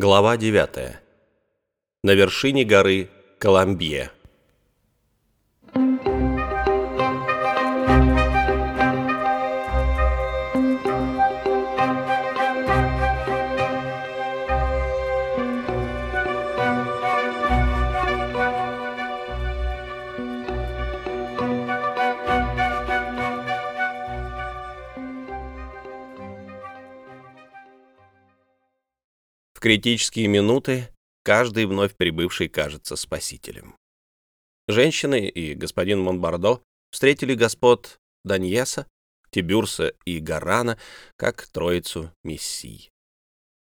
Глава 9. На вершине горы Коломбье. Критические минуты каждый вновь прибывший кажется спасителем. Женщины и господин Монбардо встретили господ Даньеса, Тибюрса и Гарана как троицу мессий.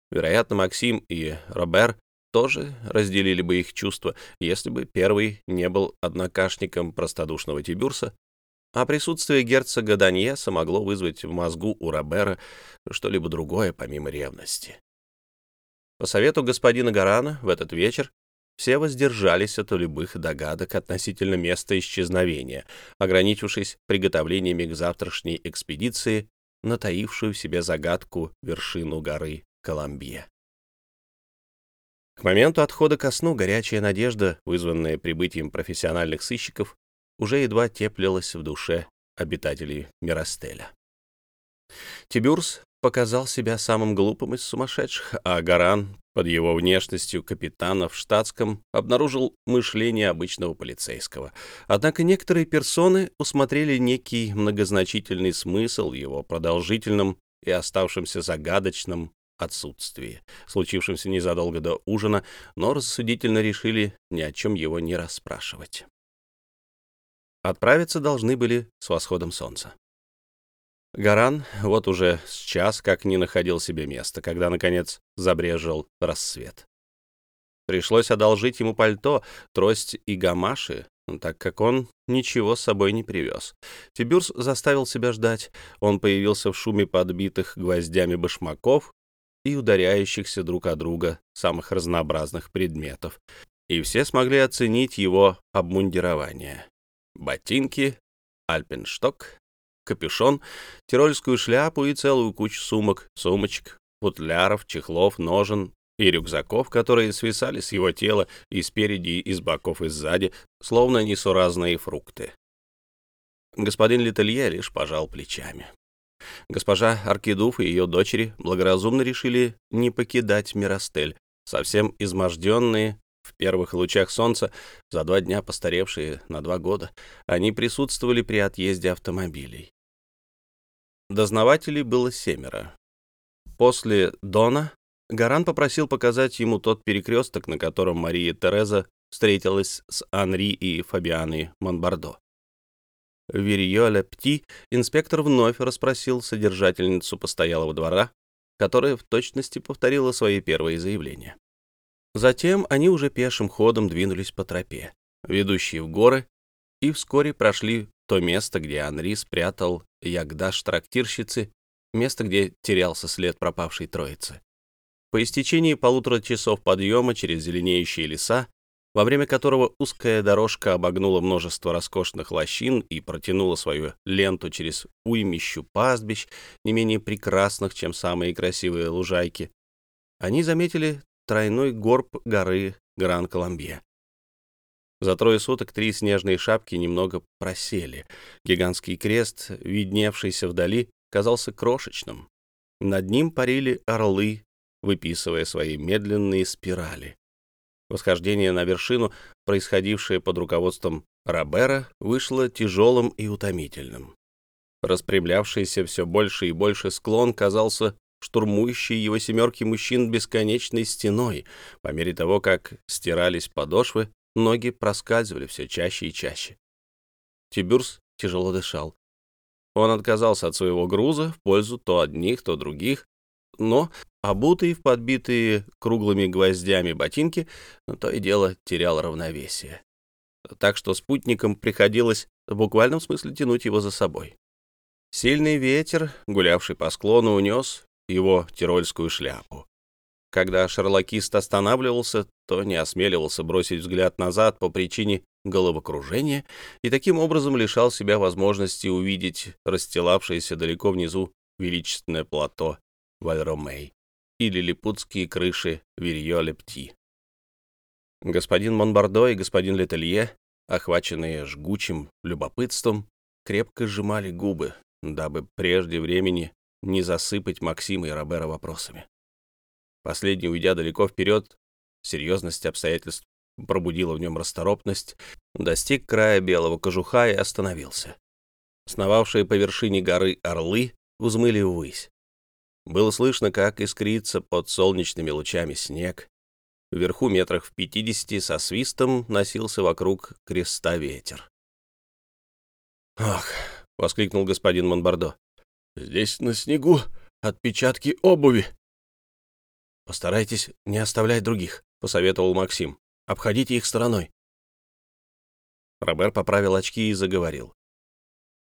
Вероятно, Максим и Робер тоже разделили бы их чувства, если бы первый не был однокашником простодушного Тибюрса, а присутствие герцога Даньеса могло вызвать в мозгу у Робера что-либо другое помимо ревности. По совету господина Гарана в этот вечер все воздержались от любых догадок относительно места исчезновения, ограничившись приготовлениями к завтрашней экспедиции, натаившую в себе загадку вершину горы Коломбье. К моменту отхода ко сну горячая надежда, вызванная прибытием профессиональных сыщиков, уже едва теплилась в душе обитателей Миростеля. Тибюрс показал себя самым глупым из сумасшедших, а Гаран под его внешностью капитана в штатском обнаружил мышление обычного полицейского. Однако некоторые персоны усмотрели некий многозначительный смысл в его продолжительном и оставшемся загадочном отсутствии, случившемся незадолго до ужина, но рассудительно решили ни о чем его не расспрашивать. Отправиться должны были с восходом солнца. Гаран вот уже с час как не находил себе места, когда, наконец, забрежил рассвет. Пришлось одолжить ему пальто, трость и гамаши, так как он ничего с собой не привез. Тибюрс заставил себя ждать. Он появился в шуме подбитых гвоздями башмаков и ударяющихся друг о друга самых разнообразных предметов, и все смогли оценить его обмундирование. Ботинки, альпеншток, капюшон, тирольскую шляпу и целую кучу сумок, сумочек, футляров, чехлов, ножен и рюкзаков, которые свисали с его тела и спереди, и с боков, и сзади, словно несуразные фрукты. Господин Летелье лишь пожал плечами. Госпожа Аркидуф и ее дочери благоразумно решили не покидать Миростель, совсем изможденные в первых лучах солнца, за два дня постаревшие на два года, они присутствовали при отъезде автомобилей. Дознавателей было семеро. После Дона Гаран попросил показать ему тот перекресток, на котором Мария Тереза встретилась с Анри и Фабианой Монбардо. В Пти инспектор вновь расспросил содержательницу постоялого двора, которая в точности повторила свои первые заявления. Затем они уже пешим ходом двинулись по тропе, ведущей в горы, и вскоре прошли то место, где Анри спрятал ягдаш трактирщицы, место, где терялся след пропавшей троицы. По истечении полутора часов подъема через зеленеющие леса, во время которого узкая дорожка обогнула множество роскошных лощин и протянула свою ленту через уймищу пастбищ, не менее прекрасных, чем самые красивые лужайки, они заметили тройной горб горы Гран-Коломбье. За трое суток три снежные шапки немного просели. Гигантский крест, видневшийся вдали, казался крошечным. Над ним парили орлы, выписывая свои медленные спирали. Восхождение на вершину, происходившее под руководством Робера, вышло тяжелым и утомительным. Распрямлявшийся все больше и больше склон казался штурмующей его семерки мужчин бесконечной стеной. По мере того, как стирались подошвы, ноги проскальзывали все чаще и чаще. Тибюрс тяжело дышал. Он отказался от своего груза в пользу то одних, то других, но, обутый в подбитые круглыми гвоздями ботинки, то и дело терял равновесие. Так что спутникам приходилось в буквальном смысле тянуть его за собой. Сильный ветер, гулявший по склону, унес его тирольскую шляпу. Когда шарлокист останавливался, то не осмеливался бросить взгляд назад по причине головокружения и таким образом лишал себя возможности увидеть расстилавшееся далеко внизу величественное плато Вальромей и лилипутские крыши Вильё-Лепти. Господин Монбардо и господин Летелье, охваченные жгучим любопытством, крепко сжимали губы, дабы прежде времени не засыпать Максима и Робера вопросами. Последний, уйдя далеко вперед, серьезность обстоятельств пробудила в нем расторопность, достиг края белого кожуха и остановился. Сновавшие по вершине горы орлы взмыли ввысь. Было слышно, как искрится под солнечными лучами снег. Вверху метрах в пятидесяти со свистом носился вокруг креста ветер. «Ах!» — воскликнул господин Монбардо. «Здесь на снегу отпечатки обуви!» «Постарайтесь не оставлять других», — посоветовал Максим. «Обходите их стороной». Робер поправил очки и заговорил.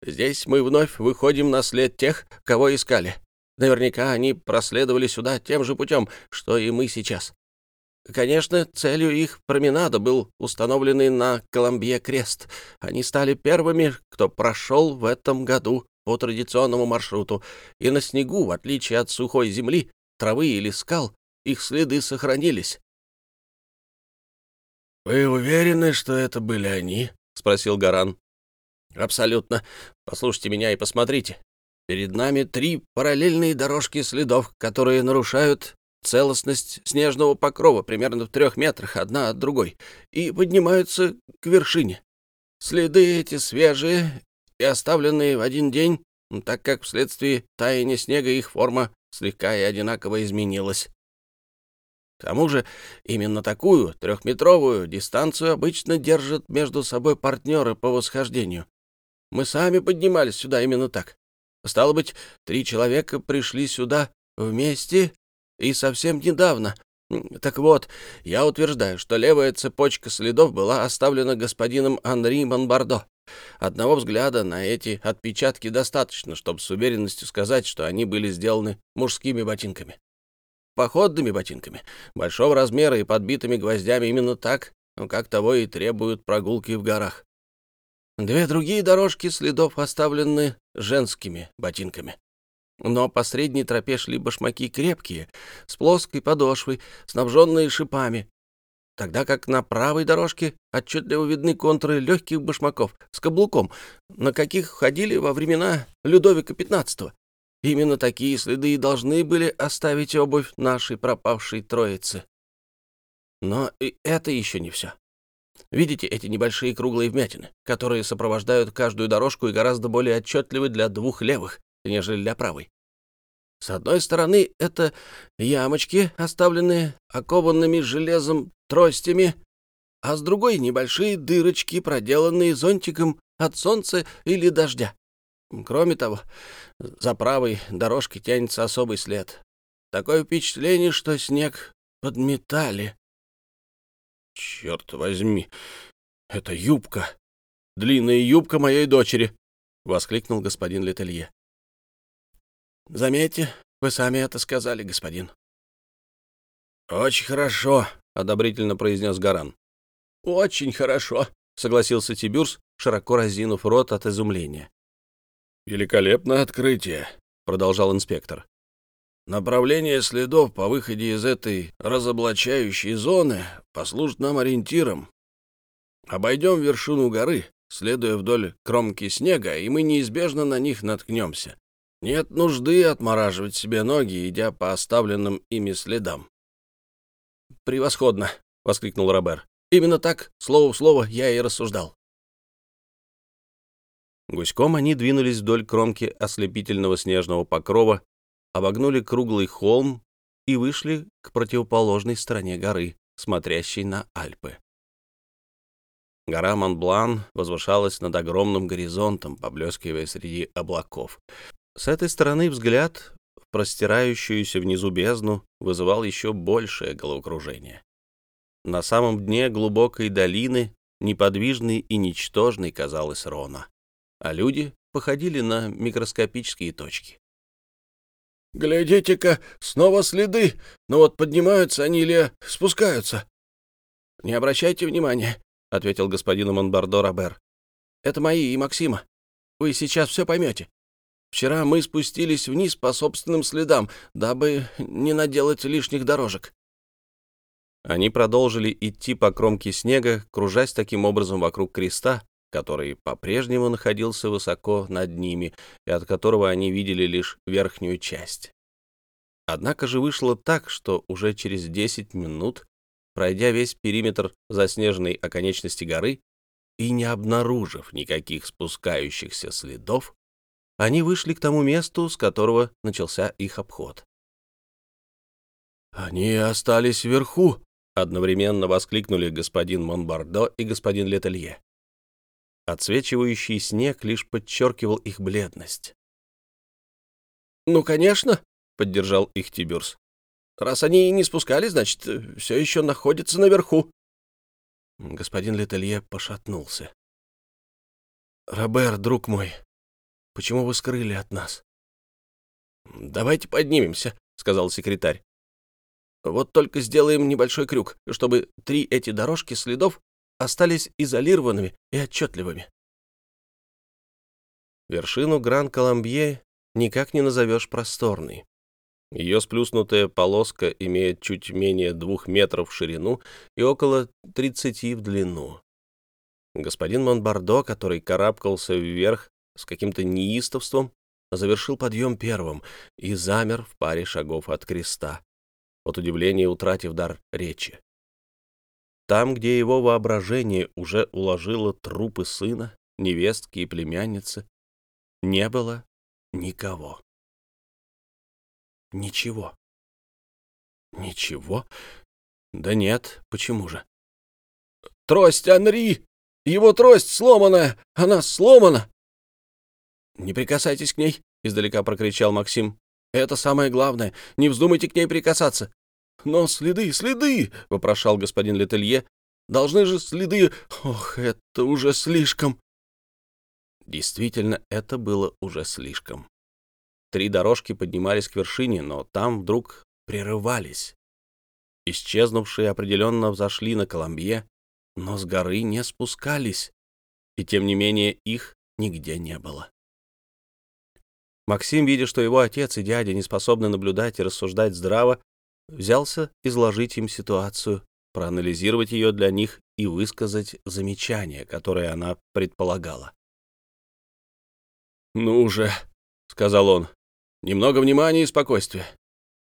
«Здесь мы вновь выходим на след тех, кого искали. Наверняка они проследовали сюда тем же путем, что и мы сейчас. Конечно, целью их променада был установленный на Коломбье крест. Они стали первыми, кто прошел в этом году по традиционному маршруту, и на снегу, в отличие от сухой земли, травы или скал, их следы сохранились. «Вы уверены, что это были они?» — спросил Гаран. «Абсолютно. Послушайте меня и посмотрите. Перед нами три параллельные дорожки следов, которые нарушают целостность снежного покрова примерно в трех метрах одна от другой и поднимаются к вершине. Следы эти свежие и оставленные в один день, так как вследствие таяния снега их форма слегка и одинаково изменилась. К тому же именно такую трехметровую дистанцию обычно держат между собой партнеры по восхождению. Мы сами поднимались сюда именно так. Стало быть, три человека пришли сюда вместе и совсем недавно. Так вот, я утверждаю, что левая цепочка следов была оставлена господином Анри Монбардо. Одного взгляда на эти отпечатки достаточно, чтобы с уверенностью сказать, что они были сделаны мужскими ботинками походными ботинками, большого размера и подбитыми гвоздями именно так, как того и требуют прогулки в горах. Две другие дорожки следов оставлены женскими ботинками. Но по средней тропе шли башмаки крепкие, с плоской подошвой, снабженные шипами, тогда как на правой дорожке отчетливо видны контуры легких башмаков с каблуком, на каких ходили во времена Людовика XV. Именно такие следы и должны были оставить обувь нашей пропавшей троицы. Но и это еще не все. Видите эти небольшие круглые вмятины, которые сопровождают каждую дорожку и гораздо более отчетливы для двух левых, нежели для правой. С одной стороны, это ямочки, оставленные окованными железом тростями, а с другой — небольшие дырочки, проделанные зонтиком от солнца или дождя. Кроме того, за правой дорожкой тянется особый след. Такое впечатление, что снег подметали. «Черт возьми, это юбка! Длинная юбка моей дочери!» — воскликнул господин Летелье. «Заметьте, вы сами это сказали, господин». «Очень хорошо», — одобрительно произнес Гаран. «Очень хорошо», — согласился Тибюрс, широко разинув рот от изумления. «Великолепное открытие», — продолжал инспектор. «Направление следов по выходе из этой разоблачающей зоны послужит нам ориентиром. Обойдем вершину горы, следуя вдоль кромки снега, и мы неизбежно на них наткнемся. Нет нужды отмораживать себе ноги, идя по оставленным ими следам». «Превосходно!» — воскликнул Робер. «Именно так, слово в слово, я и рассуждал. Гуськом они двинулись вдоль кромки ослепительного снежного покрова, обогнули круглый холм и вышли к противоположной стороне горы, смотрящей на Альпы. Гора Монблан возвышалась над огромным горизонтом, поблескивая среди облаков. С этой стороны взгляд в простирающуюся внизу бездну вызывал еще большее головокружение. На самом дне глубокой долины, неподвижной и ничтожной, казалась Рона а люди походили на микроскопические точки. «Глядите-ка, снова следы! Но вот поднимаются они или спускаются?» «Не обращайте внимания», — ответил господин Монбардо Робер. «Это мои и Максима. Вы сейчас все поймете. Вчера мы спустились вниз по собственным следам, дабы не наделать лишних дорожек». Они продолжили идти по кромке снега, кружась таким образом вокруг креста, который по-прежнему находился высоко над ними и от которого они видели лишь верхнюю часть. Однако же вышло так, что уже через 10 минут, пройдя весь периметр заснеженной оконечности горы и не обнаружив никаких спускающихся следов, они вышли к тому месту, с которого начался их обход. «Они остались вверху!» — одновременно воскликнули господин Монбардо и господин Летелье. Отсвечивающий снег лишь подчеркивал их бледность. «Ну, конечно», — поддержал их Тибюрс. «Раз они не спускались, значит, все еще находятся наверху». Господин Летелье пошатнулся. «Робер, друг мой, почему вы скрыли от нас?» «Давайте поднимемся», — сказал секретарь. «Вот только сделаем небольшой крюк, чтобы три эти дорожки следов остались изолированными и отчетливыми. Вершину Гран-Коломбье никак не назовешь просторной. Ее сплюснутая полоска имеет чуть менее двух метров в ширину и около тридцати в длину. Господин Монбардо, который карабкался вверх с каким-то неистовством, завершил подъем первым и замер в паре шагов от креста, от удивления утратив дар речи. Там, где его воображение уже уложило трупы сына, невестки и племянницы, не было никого. Ничего. Ничего? Да нет, почему же? «Трость Анри! Его трость сломана! Она сломана!» «Не прикасайтесь к ней!» — издалека прокричал Максим. «Это самое главное. Не вздумайте к ней прикасаться. «Но следы, следы!» — вопрошал господин Летелье. «Должны же следы... Ох, это уже слишком!» Действительно, это было уже слишком. Три дорожки поднимались к вершине, но там вдруг прерывались. Исчезнувшие определенно взошли на Коломбье, но с горы не спускались, и тем не менее их нигде не было. Максим, видя, что его отец и дядя не способны наблюдать и рассуждать здраво, взялся изложить им ситуацию, проанализировать ее для них и высказать замечание, которое она предполагала. «Ну уже», — сказал он, — «немного внимания и спокойствия.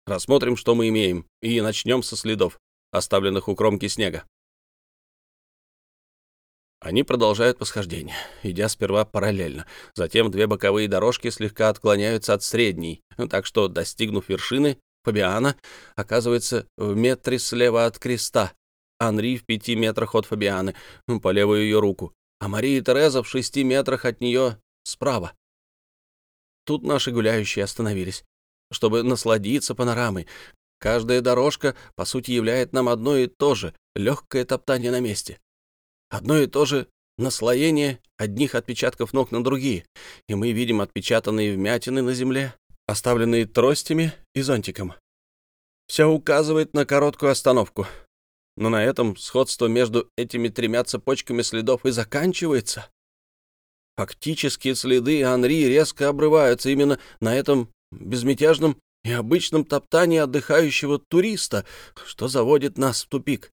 Рассмотрим, что мы имеем, и начнем со следов, оставленных у кромки снега». Они продолжают восхождение, идя сперва параллельно. Затем две боковые дорожки слегка отклоняются от средней, так что, достигнув вершины, Фабиана оказывается в метре слева от креста, Анри в пяти метрах от Фабианы, по левую ее руку, а Мария Тереза в шести метрах от нее справа. Тут наши гуляющие остановились, чтобы насладиться панорамой. Каждая дорожка, по сути, является нам одно и то же — легкое топтание на месте. Одно и то же наслоение одних отпечатков ног на другие, и мы видим отпечатанные вмятины на земле, оставленные тростями и зонтиком. Все указывает на короткую остановку. Но на этом сходство между этими тремя цепочками следов и заканчивается. Фактически следы Анри резко обрываются именно на этом безмятежном и обычном топтании отдыхающего туриста, что заводит нас в тупик.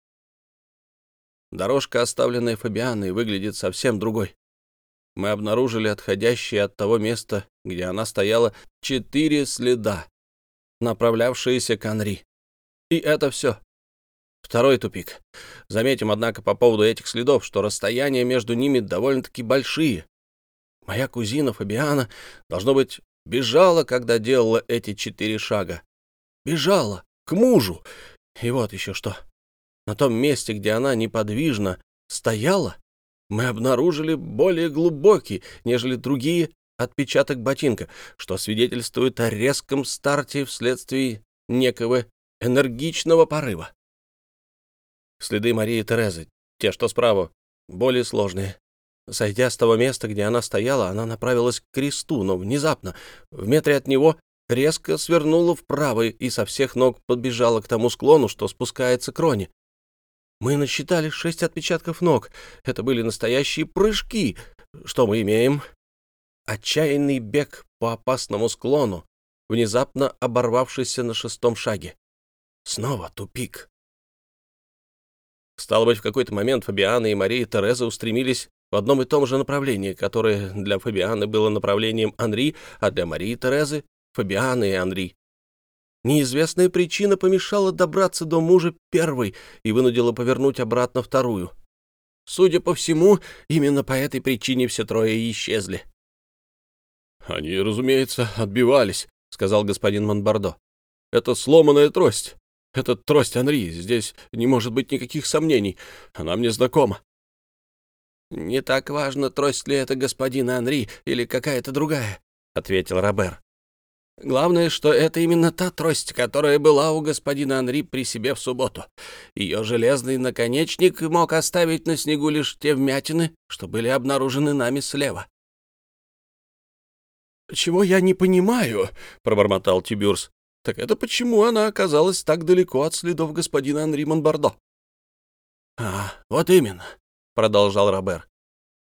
Дорожка, оставленная Фабианой, выглядит совсем другой мы обнаружили отходящие от того места, где она стояла, четыре следа, направлявшиеся к Анри. И это все. Второй тупик. Заметим, однако, по поводу этих следов, что расстояния между ними довольно-таки большие. Моя кузина Фабиана, должно быть, бежала, когда делала эти четыре шага. Бежала к мужу. И вот еще что. На том месте, где она неподвижно стояла, мы обнаружили более глубокий, нежели другие, отпечаток ботинка, что свидетельствует о резком старте вследствие некого энергичного порыва. Следы Марии Терезы, те, что справа, более сложные. Сойдя с того места, где она стояла, она направилась к кресту, но внезапно, в метре от него, резко свернула вправо и со всех ног подбежала к тому склону, что спускается к Роне. Мы насчитали шесть отпечатков ног. Это были настоящие прыжки. Что мы имеем? отчаянный бег по опасному склону, внезапно оборвавшийся на шестом шаге. Снова тупик. Стало быть, в какой-то момент Фабиана и Мария Тереза устремились в одном и том же направлении, которое для Фабианы было направлением Анри, а для Марии Терезы — Фабианы и Анри. Неизвестная причина помешала добраться до мужа первой и вынудила повернуть обратно вторую. Судя по всему, именно по этой причине все трое исчезли. «Они, разумеется, отбивались», — сказал господин Монбардо. «Это сломанная трость. Это трость Анри. Здесь не может быть никаких сомнений. Она мне знакома». «Не так важно, трость ли это господина Анри или какая-то другая», — ответил Робер. Главное, что это именно та трость, которая была у господина Анри при себе в субботу. Ее железный наконечник мог оставить на снегу лишь те вмятины, что были обнаружены нами слева. «Чего я не понимаю», — пробормотал Тибюрс, — «так это почему она оказалась так далеко от следов господина Анри Монбардо?» «А, вот именно», — продолжал Робер.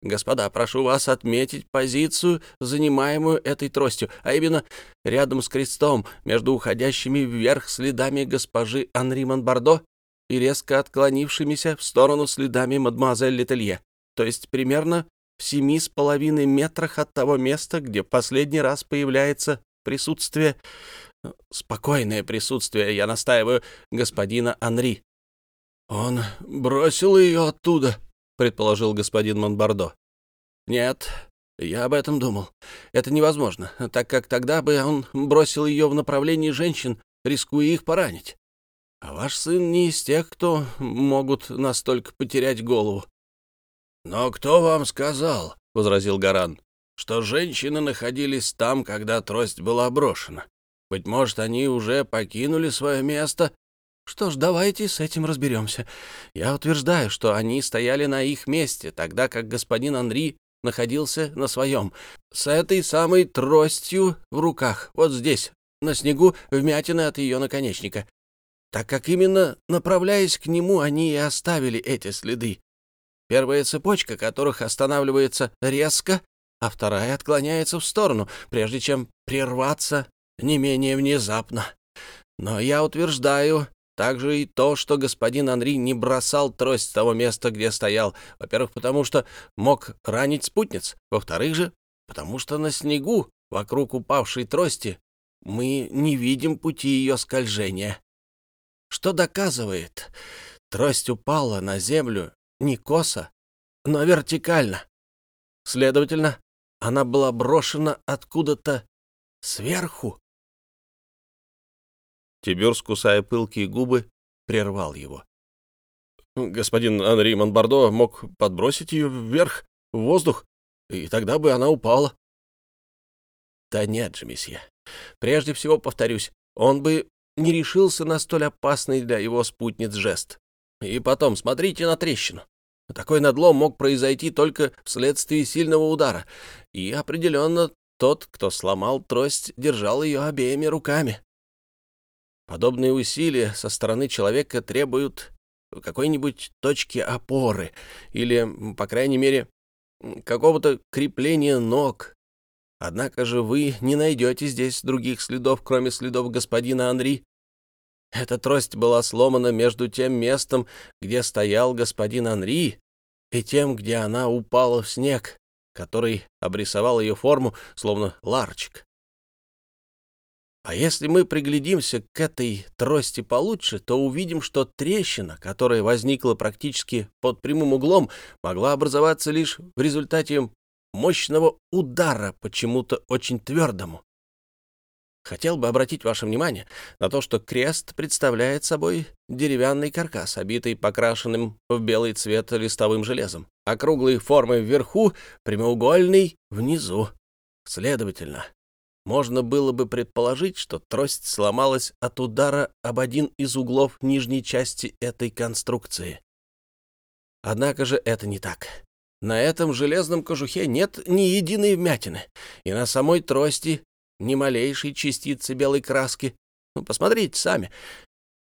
Господа, прошу вас отметить позицию, занимаемую этой тростью, а именно рядом с крестом, между уходящими вверх следами госпожи Анри Монбардо и резко отклонившимися в сторону следами мадемуазель Летелье, то есть примерно в семи с половиной метрах от того места, где последний раз появляется присутствие, спокойное присутствие, я настаиваю, господина Анри. «Он бросил ее оттуда», предположил господин Монбардо. «Нет, я об этом думал. Это невозможно, так как тогда бы он бросил ее в направлении женщин, рискуя их поранить. А ваш сын не из тех, кто могут настолько потерять голову». «Но кто вам сказал, — возразил Гаран, — что женщины находились там, когда трость была брошена? Быть может, они уже покинули свое место что ж, давайте с этим разберемся. Я утверждаю, что они стояли на их месте, тогда как господин Анри находился на своем, с этой самой тростью в руках, вот здесь, на снегу, вмятины от ее наконечника. Так как именно направляясь к нему, они и оставили эти следы. Первая цепочка которых останавливается резко, а вторая отклоняется в сторону, прежде чем прерваться не менее внезапно. Но я утверждаю, также и то, что господин Анри не бросал трость с того места, где стоял. Во-первых, потому что мог ранить спутниц. Во-вторых же, потому что на снегу, вокруг упавшей трости, мы не видим пути ее скольжения. Что доказывает, трость упала на землю не косо, но вертикально. Следовательно, она была брошена откуда-то сверху. Тиберс, кусая пылкие губы, прервал его. «Господин Анри Монбардо мог подбросить ее вверх, в воздух, и тогда бы она упала». «Да нет же, месье. Прежде всего, повторюсь, он бы не решился на столь опасный для его спутниц жест. И потом, смотрите на трещину. Такой надлом мог произойти только вследствие сильного удара, и определенно тот, кто сломал трость, держал ее обеими руками. Подобные усилия со стороны человека требуют какой-нибудь точки опоры или, по крайней мере, какого-то крепления ног. Однако же вы не найдете здесь других следов, кроме следов господина Анри. Эта трость была сломана между тем местом, где стоял господин Анри, и тем, где она упала в снег, который обрисовал ее форму, словно ларчик. А если мы приглядимся к этой трости получше, то увидим, что трещина, которая возникла практически под прямым углом, могла образоваться лишь в результате мощного удара, почему-то очень твердому. Хотел бы обратить ваше внимание на то, что крест представляет собой деревянный каркас, обитый покрашенным в белый цвет листовым железом, округлой формы вверху, прямоугольный внизу. Следовательно, можно было бы предположить, что трость сломалась от удара об один из углов нижней части этой конструкции. Однако же это не так. На этом железном кожухе нет ни единой вмятины, и на самой трости ни малейшей частицы белой краски. Ну, посмотрите сами.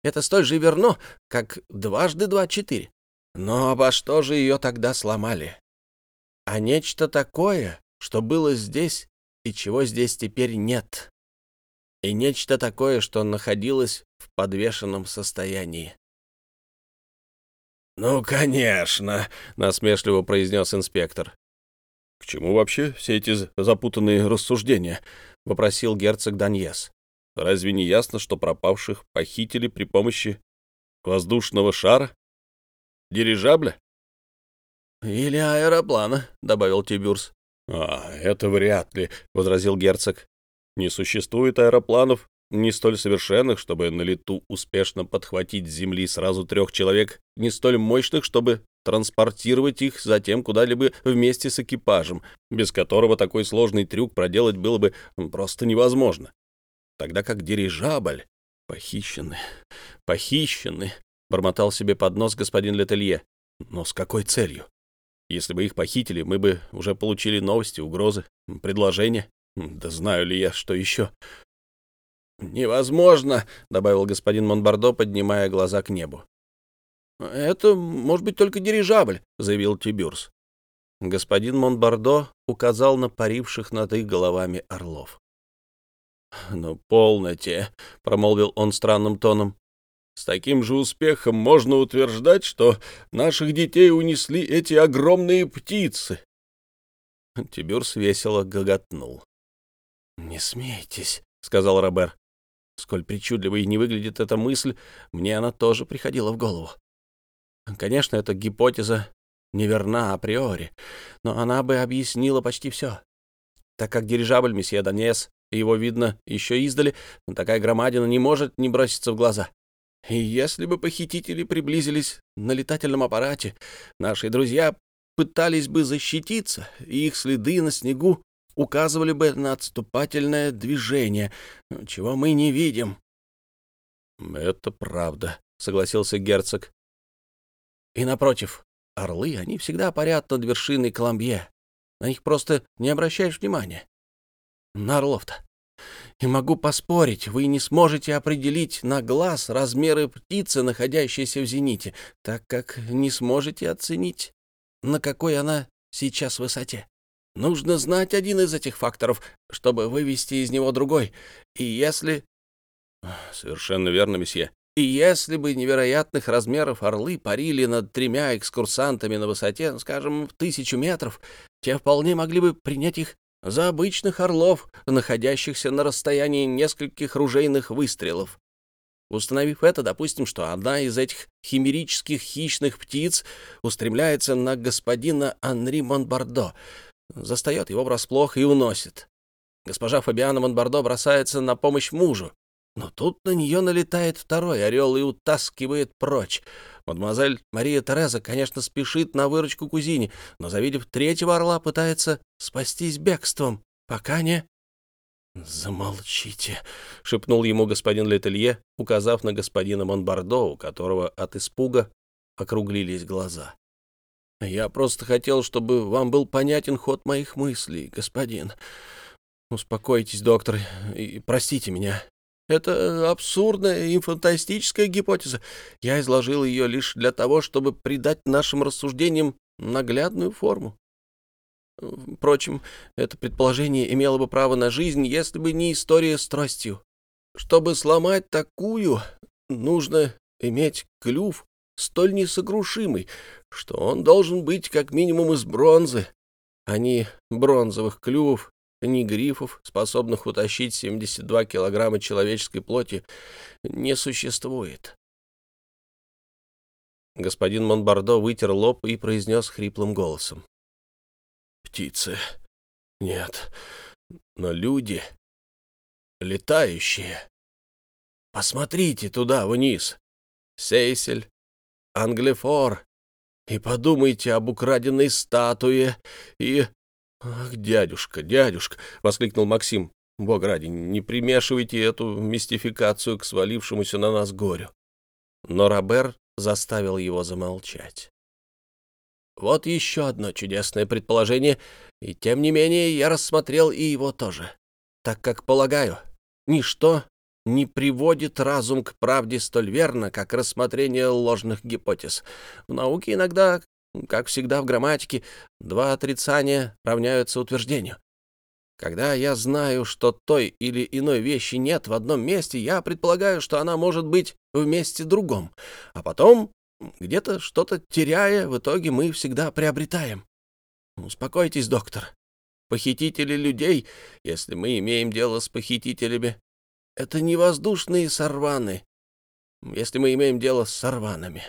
Это столь же верно, как дважды два — четыре. Но обо что же ее тогда сломали? А нечто такое, что было здесь и чего здесь теперь нет. И нечто такое, что находилось в подвешенном состоянии. «Ну, конечно», — насмешливо произнес инспектор. «К чему вообще все эти запутанные рассуждения?» — вопросил герцог Даньес. «Разве не ясно, что пропавших похитили при помощи воздушного шара? Дирижабля?» «Или аэроплана», — добавил Тибюрс. «А, это вряд ли», — возразил герцог. «Не существует аэропланов, не столь совершенных, чтобы на лету успешно подхватить с земли сразу трех человек, не столь мощных, чтобы транспортировать их затем куда-либо вместе с экипажем, без которого такой сложный трюк проделать было бы просто невозможно. Тогда как дирижабль... Похищены, похищены, — бормотал себе под нос господин Летелье. Но с какой целью? Если бы их похитили, мы бы уже получили новости, угрозы, предложения. Да знаю ли я, что еще. «Невозможно», — добавил господин Монбардо, поднимая глаза к небу. «Это может быть только дирижабль», — заявил Тибюрс. Господин Монбардо указал на паривших над их головами орлов. «Ну, полноте», — промолвил он странным тоном. «С таким же успехом можно утверждать, что наших детей унесли эти огромные птицы». Тибюрс весело гоготнул. «Не смейтесь», — сказал Робер. Сколь причудливой не выглядит эта мысль, мне она тоже приходила в голову. Конечно, эта гипотеза неверна априори, но она бы объяснила почти все. Так как дирижабль месье Донес, его видно еще издали, такая громадина не может не броситься в глаза. И если бы похитители приблизились на летательном аппарате, наши друзья пытались бы защититься, и их следы на снегу указывали бы на отступательное движение, чего мы не видим. — Это правда, — согласился герцог. — И напротив, орлы, они всегда парят над вершиной Коломбье. На них просто не обращаешь внимания. На орлов-то. И могу поспорить, вы не сможете определить на глаз размеры птицы, находящейся в зените, так как не сможете оценить, на какой она сейчас высоте. Нужно знать один из этих факторов, чтобы вывести из него другой. И если... Совершенно верно, месье. И если бы невероятных размеров орлы парили над тремя экскурсантами на высоте, скажем, в тысячу метров, те вполне могли бы принять их за обычных орлов, находящихся на расстоянии нескольких ружейных выстрелов. Установив это, допустим, что одна из этих химерических хищных птиц устремляется на господина Анри Монбардо — застает его врасплох и уносит. Госпожа Фабиана Монбардо бросается на помощь мужу, но тут на нее налетает второй орел и утаскивает прочь. Мадемуазель Мария Тереза, конечно, спешит на выручку кузине, но, завидев третьего орла, пытается спастись бегством, пока не... «Замолчите», — шепнул ему господин Летелье, указав на господина Монбардо, у которого от испуга округлились глаза. Я просто хотел, чтобы вам был понятен ход моих мыслей, господин. Успокойтесь, доктор, и простите меня. Это абсурдная и фантастическая гипотеза. Я изложил ее лишь для того, чтобы придать нашим рассуждениям наглядную форму. Впрочем, это предположение имело бы право на жизнь, если бы не история с тростью. Чтобы сломать такую, нужно иметь клюв столь несокрушимый, что он должен быть как минимум из бронзы, а не бронзовых клювов, ни грифов, способных утащить 72 килограмма человеческой плоти, не существует. Господин Монбардо вытер лоб и произнес хриплым голосом. «Птицы. Нет. Но люди. Летающие. Посмотрите туда, вниз. Сейсель, Англифор, и подумайте об украденной статуе и... «Ах, дядюшка, дядюшка!» — воскликнул Максим. «Бог ради, не примешивайте эту мистификацию к свалившемуся на нас горю». Но Робер заставил его замолчать. Вот еще одно чудесное предположение, и тем не менее я рассмотрел и его тоже, так как, полагаю, ничто не приводит разум к правде столь верно, как рассмотрение ложных гипотез. В науке иногда, как всегда в грамматике, два отрицания равняются утверждению. Когда я знаю, что той или иной вещи нет в одном месте, я предполагаю, что она может быть в месте другом. А потом, где-то что-то теряя, в итоге мы всегда приобретаем. Успокойтесь, доктор. Похитители людей, если мы имеем дело с похитителями, это не воздушные сорваны, если мы имеем дело с сорванами.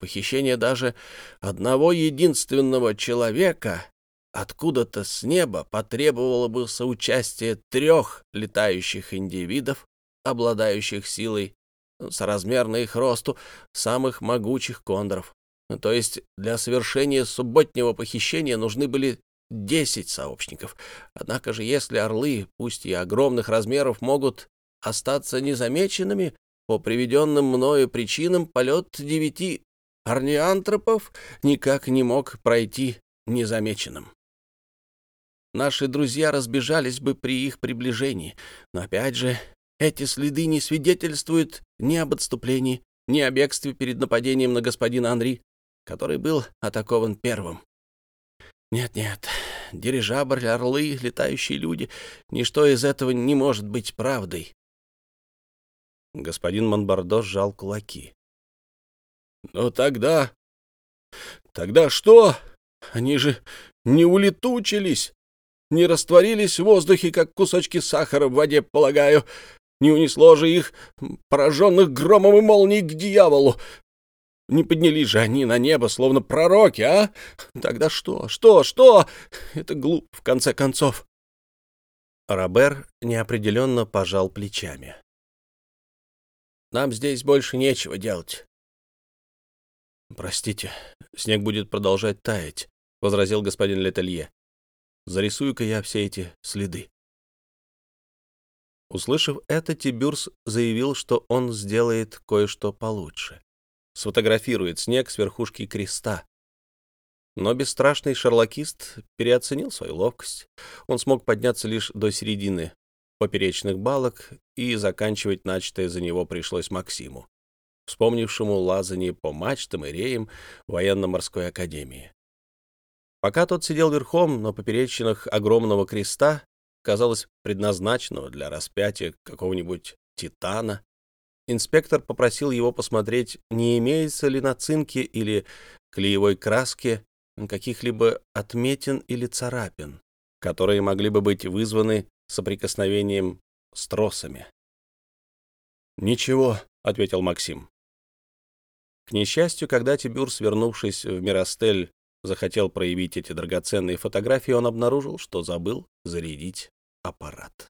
Похищение даже одного единственного человека откуда-то с неба потребовало бы соучастия трех летающих индивидов, обладающих силой соразмерно их росту самых могучих кондоров. То есть для совершения субботнего похищения нужны были десять сообщников. Однако же, если орлы, пусть и огромных размеров, могут остаться незамеченными, по приведенным мною причинам полет девяти орниантропов никак не мог пройти незамеченным. Наши друзья разбежались бы при их приближении, но опять же, эти следы не свидетельствуют ни об отступлении, ни о бегстве перед нападением на господина Анри, который был атакован первым. Нет-нет, дирижабль, орлы, летающие люди — ничто из этого не может быть правдой. Господин Монбардо сжал кулаки. «Но тогда... Тогда что? Они же не улетучились, не растворились в воздухе, как кусочки сахара в воде, полагаю. Не унесло же их, пораженных громом и молнией, к дьяволу. Не поднялись же они на небо, словно пророки, а? Тогда что, что, что? Это глуп, в конце концов. Робер неопределенно пожал плечами. Нам здесь больше нечего делать. «Простите, снег будет продолжать таять», — возразил господин Летелье. «Зарисую-ка я все эти следы». Услышав это, Тибюрс заявил, что он сделает кое-что получше сфотографирует снег с верхушки креста. Но бесстрашный шарлокист переоценил свою ловкость. Он смог подняться лишь до середины поперечных балок, и заканчивать начатое за него пришлось Максиму, вспомнившему лазание по мачтам и реям военно-морской академии. Пока тот сидел верхом на поперечинах огромного креста, казалось, предназначенного для распятия какого-нибудь титана, Инспектор попросил его посмотреть, не имеется ли на цинке или клеевой краске каких-либо отметин или царапин, которые могли бы быть вызваны соприкосновением с тросами. «Ничего», — ответил Максим. К несчастью, когда Тибюр, свернувшись в Миростель, захотел проявить эти драгоценные фотографии, он обнаружил, что забыл зарядить аппарат.